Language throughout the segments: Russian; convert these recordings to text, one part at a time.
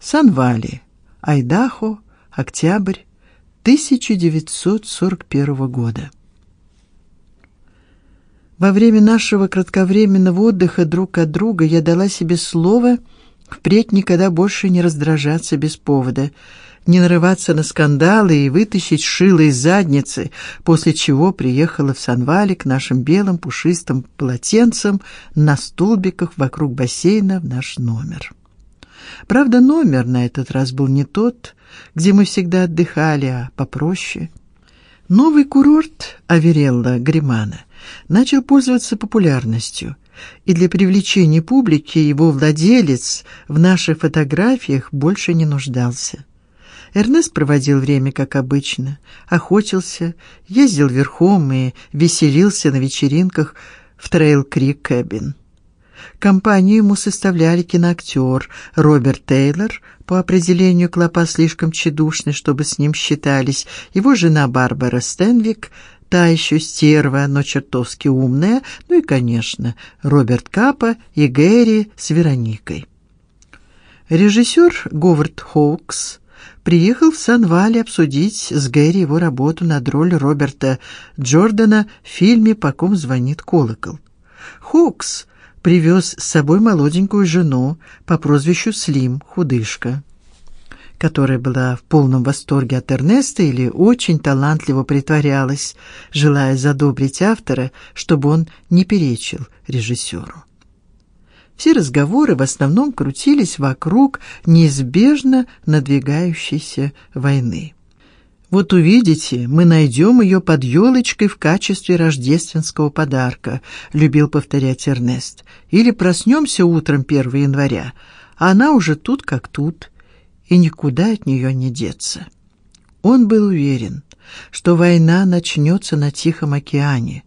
Сан-Вали, Айдахо, октябрь 1941 года. Во время нашего кратковременного отдыха друг от друга я дала себе слово впредь никогда больше не раздражаться без повода, не нарываться на скандалы и вытащить шило из задницы, после чего приехала в Санвале к нашим белым пушистым полотенцам на столбиках вокруг бассейна в наш номер. Правда, номер на этот раз был не тот, где мы всегда отдыхали, а попроще. Новый курорт Аверелла Гримана начал пользоваться популярностью, и для привлечения публики его владелец в наших фотографиях больше не нуждался. Эрнест проводил время как обычно, охотился, ездил верхом и веселился на вечеринках в Трейл Крик Кэбин. Компанию ему составляли киноактер Роберт Тейлор, по определению клопа слишком тщедушный, чтобы с ним считались, его жена Барбара Стенвик, та еще стерва, но чертовски умная, ну и, конечно, Роберт Капа и Гэри с Вероникой. Режиссер Говард Хоукс приехал в Сан-Вале обсудить с Гэри его работу над ролью Роберта Джордана в фильме «По ком звонит колокол». Хоукс привез с собой молоденькую жену по прозвищу Слим, худышка, которая была в полном восторге от Эрнеста или очень талантливо притворялась, желая задобрить автора, чтобы он не перечил режиссеру. Все разговоры в основном крутились вокруг неизбежно надвигающейся войны. Вот увидите, мы найдем ее под елочкой в качестве рождественского подарка, любил повторять Эрнест. Или проснемся утром 1 января, а она уже тут как тут, и никуда от нее не деться. Он был уверен, что война начнется на Тихом океане,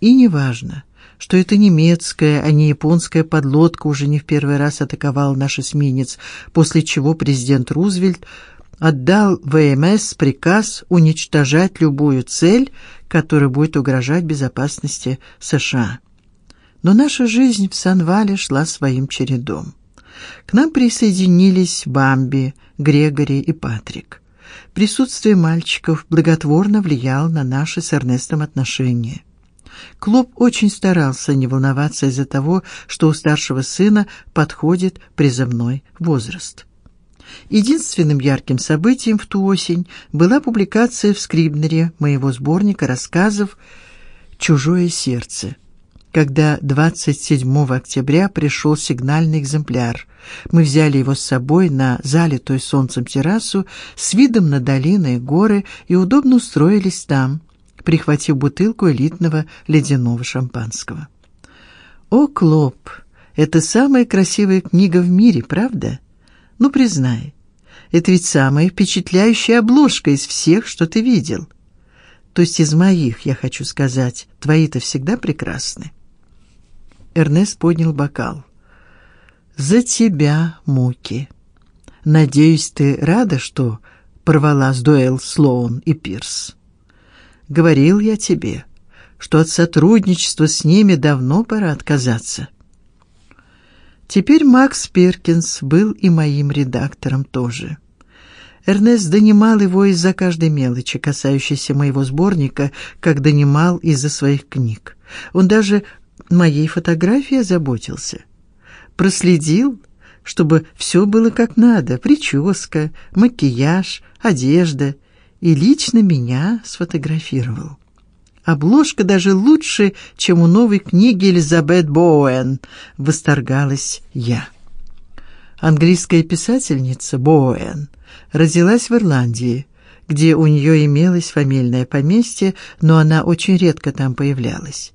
и неважно, что это немецкая, а не японская подлодка уже не в первый раз атаковала наш эсминец, после чего президент Рузвельт отдал ВМС приказ уничтожать любую цель, которая будет угрожать безопасности США. Но наша жизнь в Сан-Вале шла своим чередом. К нам присоединились Бамби, Грегори и Патрик. Присутствие мальчиков благотворно влияло на наши с Эрнестом отношения. Клоп очень старался не волноваться из-за того, что у старшего сына подходит призывной возраст. Единственным ярким событием в ту осень была публикация в Скрибнере моего сборника рассказов Чужое сердце. Когда 27 октября пришел сигнальный экземпляр, мы взяли его с собой на залитую солнцем террасу с видом на долины и горы и удобно устроились там, прихватив бутылку элитного ледяного шампанского. О, Клоп, это самая красивая книга в мире, правда? Ну признай, это ведь самая впечатляющая обложка из всех, что ты видел. То есть из моих, я хочу сказать. Твои-то всегда прекрасны. Эрнест поднял бокал. За тебя муки. Надеюсь, ты рада, что порвала с дуэль Слоун и Пирс. Говорил я тебе, что от сотрудничества с ними давно пора отказаться. Теперь Макс Перкинс был и моим редактором тоже. Эрнест донимал его из-за каждой мелочи, касающейся моего сборника, как донимал из-за своих книг. Он даже моей фотографией заботился. Проследил, чтобы все было как надо: прическа, макияж, одежда, и лично меня сфотографировал. Обложка даже лучше, чем у новой книги Элизабет Боуэн, восторгалась я. Английская писательница Боуэн родилась в Ирландии, где у нее имелось фамильное поместье, но она очень редко там появлялась.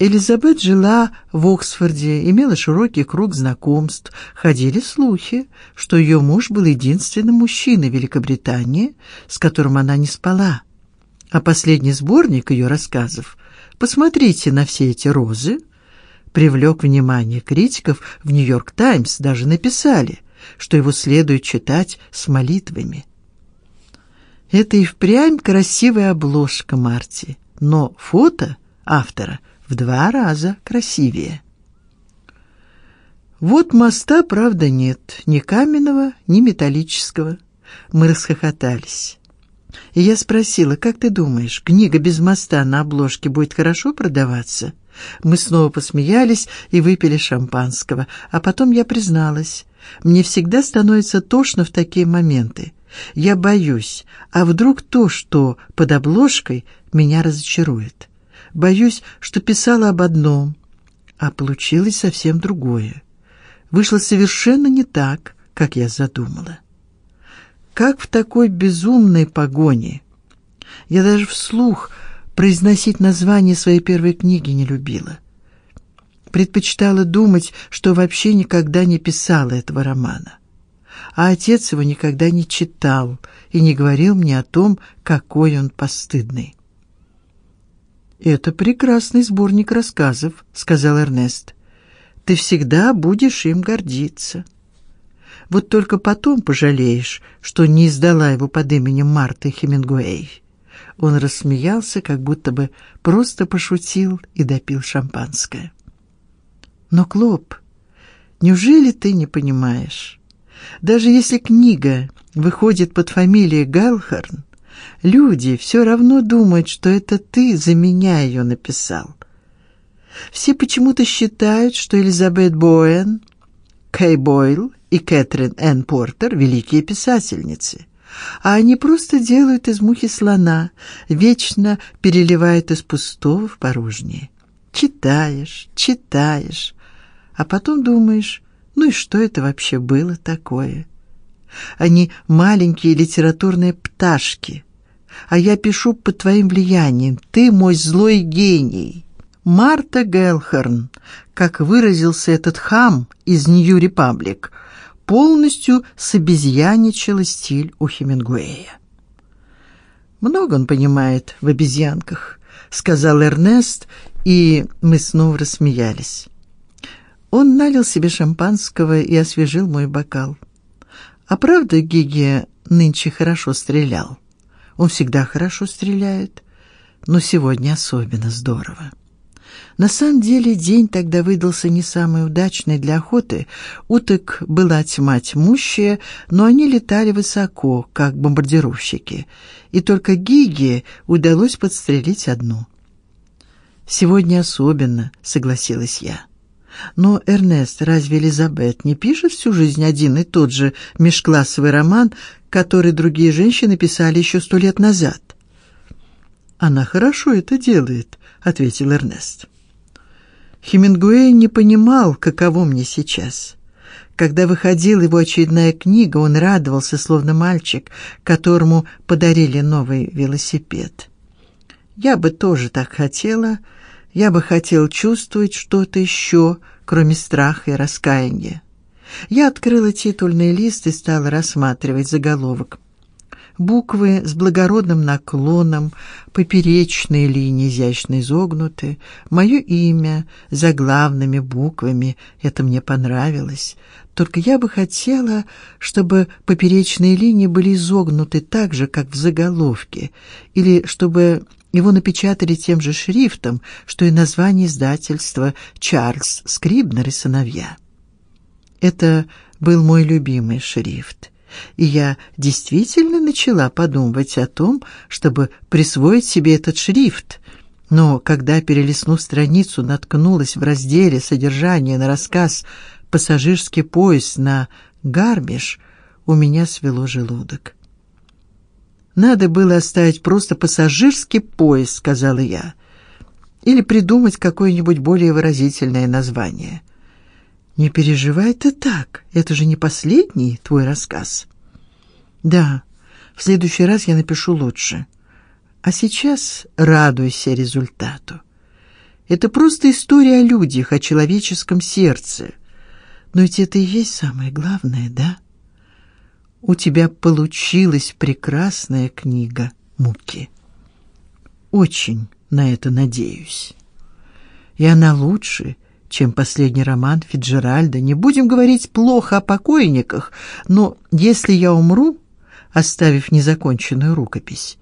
Элизабет жила в Оксфорде, имела широкий круг знакомств. Ходили слухи, что ее муж был единственным мужчиной Великобритании, с которым она не спала. А последний сборник ее рассказов «Посмотрите на все эти розы» привлек внимание критиков. В Нью-Йорк Таймс даже написали, что его следует читать с молитвами. Это и впрямь красивая обложка Марти, но фото автора в два раза красивее. Вот моста, правда, нет, ни каменного, ни металлического. Мы расхохотались. И я спросила: "Как ты думаешь, книга без моста на обложке будет хорошо продаваться?" Мы снова посмеялись и выпили шампанского, а потом я призналась: "Мне всегда становится тошно в такие моменты. Я боюсь, а вдруг то, что под обложкой, меня разочарует. Боюсь, что писала об одном, а получилось совсем другое. Вышло совершенно не так, как я задумала. Как в такой безумной погоне? Я даже вслух произносить название своей первой книги не любила. Предпочитала думать, что вообще никогда не писала этого романа а отец его никогда не читал и не говорил мне о том, какой он постыдный. Это прекрасный сборник рассказов, сказал Эрнест. Ты всегда будешь им гордиться. Вот только потом пожалеешь, что не издала его под именем Марты Хемингуэй. Он рассмеялся, как будто бы просто пошутил и допил шампанское. Но Клоп, неужели ты не понимаешь? Даже если книга выходит под фамилией Галхарн, люди все равно думают, что это ты за меня ее написал. Все почему-то считают, что Элизабет Боэн, Кей Бойл и Кэтрин Энн Портер великие писательницы, а они просто делают из мухи слона, вечно переливают из пустого в порожнее. Читаешь, читаешь, а потом думаешь, ну и что это вообще было такое? Они маленькие литературные пташки. А я пишу под твоим влиянием. Ты мой злой гений. Марта Гелхерн, как выразился этот хам из Нью Репаблик, полностью собезьяничала стиль у Хемингуэя. Много он понимает в обезьянках, сказал Эрнест, и мы снова рассмеялись. Он налил себе шампанского и освежил мой бокал. А правда, Гиги нынче хорошо стрелял. Он всегда хорошо стреляет, но сегодня особенно здорово. На самом деле день тогда выдался не самый удачный для охоты. Уток была тьма тьмущая, но они летали высоко, как бомбардировщики, и только Гиге удалось подстрелить одну. Сегодня особенно, согласилась я. Но Эрнест, разве Элизабет не пишет всю жизнь один и тот же межклассовый роман, который другие женщины писали еще сто лет назад? Она хорошо это делает, ответил Эрнест. Хемингуэй не понимал, каково мне сейчас. Когда выходила его очередная книга, он радовался, словно мальчик, которому подарили новый велосипед. Я бы тоже так хотела, я бы хотел чувствовать что-то еще, кроме страха и раскаяния. Я открыла титульный лист и стала рассматривать заголовок. Буквы с благородным наклоном, поперечные линии изящно изогнуты, мое имя заглавными буквами. Это мне понравилось. Только я бы хотела, чтобы поперечные линии были изогнуты так же, как в заголовке, или чтобы его напечатали тем же шрифтом, что и название издательства Чарльз Скрибнер и сыновья. Это был мой любимый шрифт, и я действительно начала подумывать о том, чтобы присвоить себе этот шрифт. Но когда перелистнув страницу, наткнулась в разделе содержание на рассказ Пассажирский поезд на Гармиш, у меня свело желудок. Надо было оставить просто пассажирский поезд, сказала я. Или придумать какое-нибудь более выразительное название. Не переживай ты так. Это же не последний твой рассказ. Да. В следующий раз я напишу лучше. А сейчас радуйся результату. Это просто история о людях, о человеческом сердце. Но ведь это и есть самое главное, да? у тебя получилась прекрасная книга Муки. Очень на это надеюсь. И она лучше, чем последний роман Фиджеральда. Не будем говорить плохо о покойниках, но если я умру, оставив незаконченную рукопись,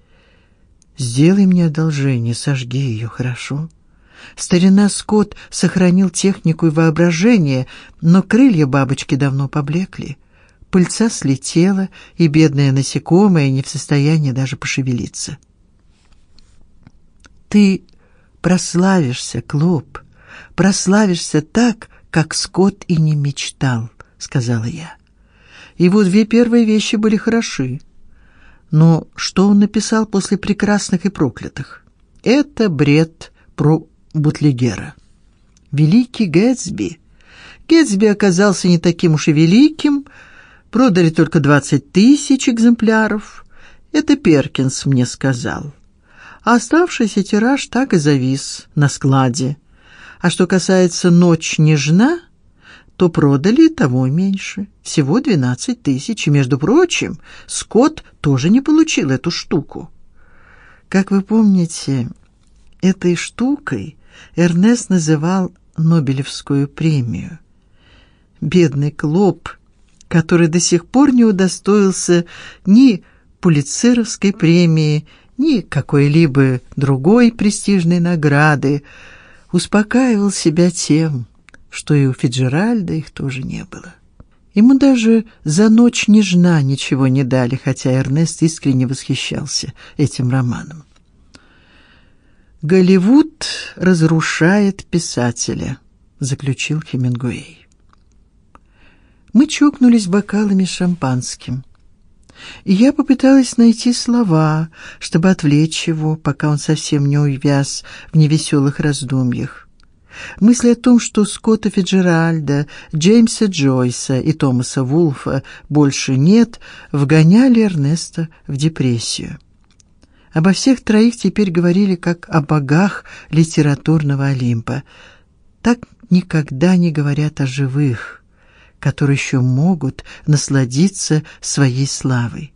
сделай мне одолжение, сожги ее, хорошо? Старина Скотт сохранил технику и воображение, но крылья бабочки давно поблекли. Пыльца слетела, и бедное насекомое не в состоянии даже пошевелиться. Ты прославишься, Клоп, прославишься так, как Скотт и не мечтал, сказала я. Его две первые вещи были хороши. Но что он написал после прекрасных и проклятых? Это бред про Бутлигера. Великий Гэтсби. Гэтсби оказался не таким уж и великим. Продали только двадцать тысяч экземпляров. Это Перкинс мне сказал. А оставшийся тираж так и завис на складе. А что касается «Ночь нежна», то продали того меньше, всего двенадцать тысяч. И, между прочим, Скотт тоже не получил эту штуку. Как вы помните, этой штукой Эрнест называл Нобелевскую премию. Бедный Клоп, который до сих пор не удостоился ни Пулитцеровской премии, ни какой-либо другой престижной награды, успокаивал себя тем, что и у Фиджеральда их тоже не было. Ему даже за ночь нежна ничего не дали, хотя Эрнест искренне восхищался этим романом. Голливуд разрушает писателя, заключил Хемингуэй. Мы чокнулись бокалами шампанским. И я попыталась найти слова, чтобы отвлечь его, пока он совсем не увяз в невеселых раздумьях. Мысль о том, что Скотта Фиджеральда, Джеймса Джойса и Томаса Вулфа больше нет, вгоняли Эрнеста в депрессию. Обо всех троих теперь говорили как о богах литературного Олимпа. Так никогда не говорят о живых, которые еще могут насладиться своей славой.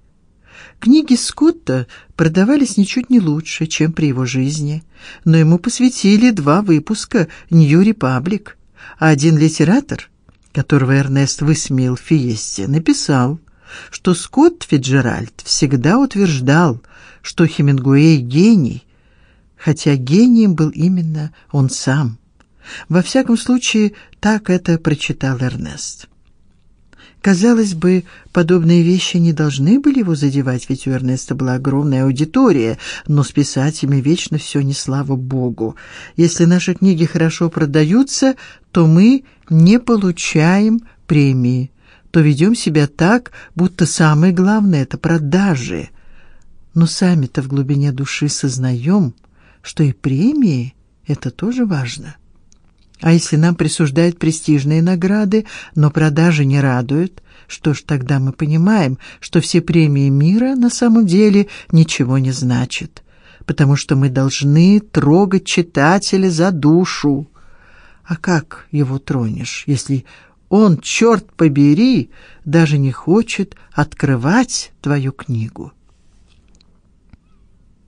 Книги Скотта продавались ничуть не лучше, чем при его жизни, но ему посвятили два выпуска New Republic, а один литератор, которого Эрнест высмеял в Фиесте, написал, что Скотт Фиджеральд всегда утверждал, что Хемингуэй гений, хотя гением был именно он сам. Во всяком случае, так это прочитал Эрнест. Казалось бы, подобные вещи не должны были его задевать, ведь у Эрнеста была огромная аудитория, но с писателями вечно все не слава богу. Если наши книги хорошо продаются, то мы не получаем премии, то ведем себя так, будто самое главное это продажи. Но сами-то в глубине души сознаем, что и премии это тоже важно. А если нам присуждают престижные награды, но продажи не радуют, что ж тогда мы понимаем, что все премии мира на самом деле ничего не значат, потому что мы должны трогать читателя за душу. А как его тронешь, если он, черт побери, даже не хочет открывать твою книгу?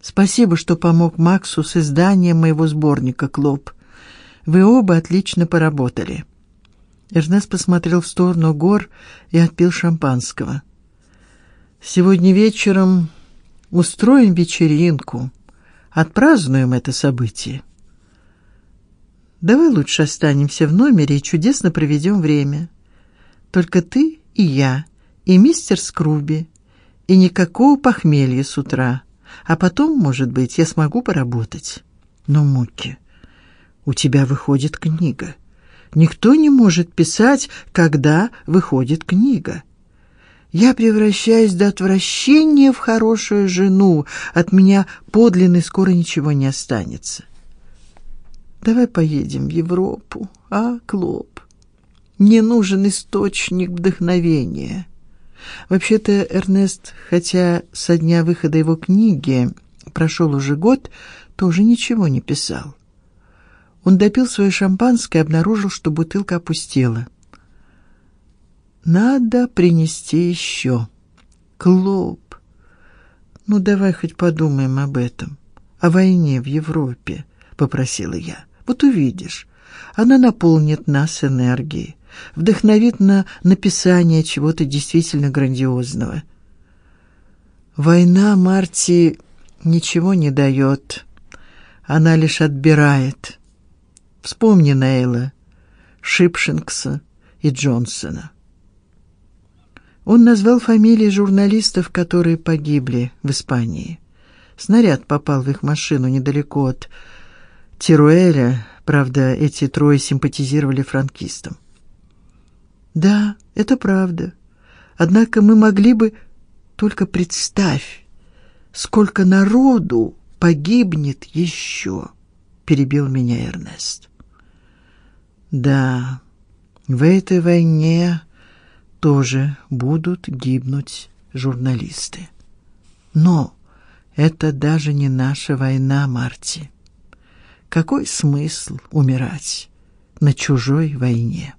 Спасибо, что помог Максу с изданием моего сборника Клоп. Вы оба отлично поработали. Эрнест посмотрел в сторону гор и отпил шампанского. Сегодня вечером устроим вечеринку, отпразднуем это событие. Давай лучше останемся в номере и чудесно проведем время. Только ты и я, и мистер Скруби, и никакого похмелья с утра. А потом, может быть, я смогу поработать. Но муки у тебя выходит книга. Никто не может писать, когда выходит книга. Я превращаюсь до отвращения в хорошую жену. От меня подлинной скоро ничего не останется. Давай поедем в Европу, а, Клоп? Не нужен источник вдохновения. Вообще-то Эрнест, хотя со дня выхода его книги прошел уже год, тоже ничего не писал. Он допил свое шампанское и обнаружил, что бутылка опустела. Надо принести еще. Клоп. Ну давай хоть подумаем об этом, о войне в Европе, попросила я. Вот увидишь, она наполнит нас энергией, вдохновит на написание чего-то действительно грандиозного. Война Марти ничего не дает, она лишь отбирает Вспомни Нейла, Шипшинкса и Джонсона. Он назвал фамилии журналистов, которые погибли в Испании. Снаряд попал в их машину недалеко от Тируэля. Правда, эти трое симпатизировали франкистам. Да, это правда. Однако мы могли бы только представь, сколько народу погибнет еще, перебил меня Эрнест. Да, в этой войне тоже будут гибнуть журналисты. Но это даже не наша война, Марти. Какой смысл умирать на чужой войне?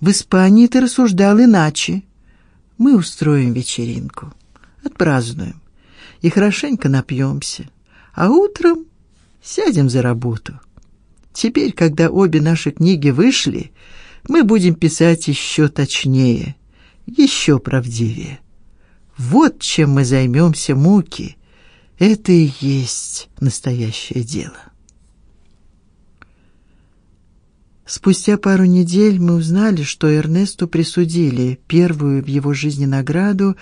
В Испании ты рассуждал иначе. Мы устроим вечеринку, отпразднуем и хорошенько напьемся, а утром сядем за работу. Теперь, когда обе наши книги вышли, мы будем писать еще точнее, еще правдивее. Вот чем мы займемся, муки. Это и есть настоящее дело. Спустя пару недель мы узнали, что Эрнесту присудили первую в его жизни награду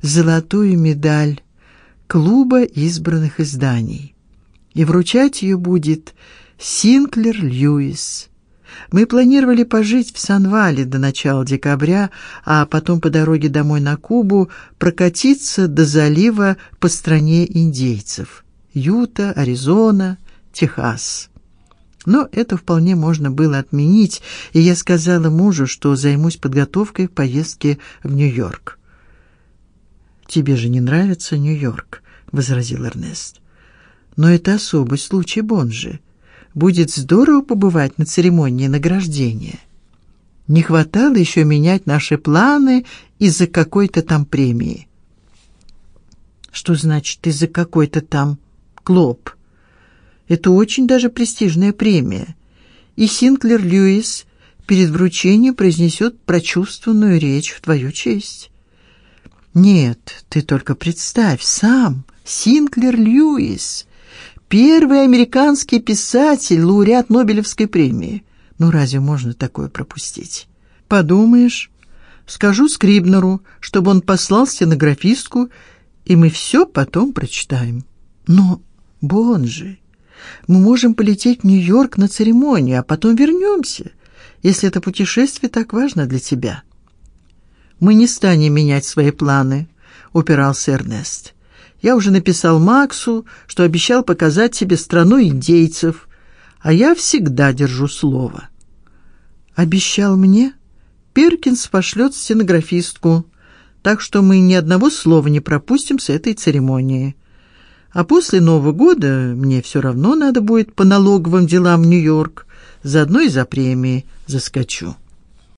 золотую медаль клуба избранных изданий. И вручать ее будет Синклер Льюис. Мы планировали пожить в Сан-Вале до начала декабря, а потом по дороге домой на Кубу прокатиться до залива по стране индейцев: Юта, Аризона, Техас. Но это вполне можно было отменить, и я сказала мужу, что займусь подготовкой к поездке в Нью-Йорк. Тебе же не нравится Нью-Йорк, возразил Эрнест. Но это особый случай Бонжи. Будет здорово побывать на церемонии награждения. Не хватало еще менять наши планы из-за какой-то там премии. Что значит из-за какой-то там клоп? Это очень даже престижная премия. И Синклер Льюис перед вручением произнесет прочувствованную речь в твою честь. Нет, ты только представь, сам Синклер Льюис Первый американский писатель, лауреат Нобелевской премии. Ну разве можно такое пропустить? Подумаешь, скажу Скрибнеру, чтобы он послал стенографистку, и мы все потом прочитаем. Но, Бонжи, мы можем полететь в Нью-Йорк на церемонию, а потом вернемся, если это путешествие так важно для тебя. Мы не станем менять свои планы, упирался Эрнест. Я уже написал Максу, что обещал показать тебе страну индейцев, а я всегда держу слово. Обещал мне? Перкинс пошлет стенографистку, так что мы ни одного слова не пропустим с этой церемонии. А после Нового года мне все равно надо будет по налоговым делам в Нью-Йорк, заодно и за премии заскочу.